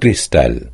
cristal.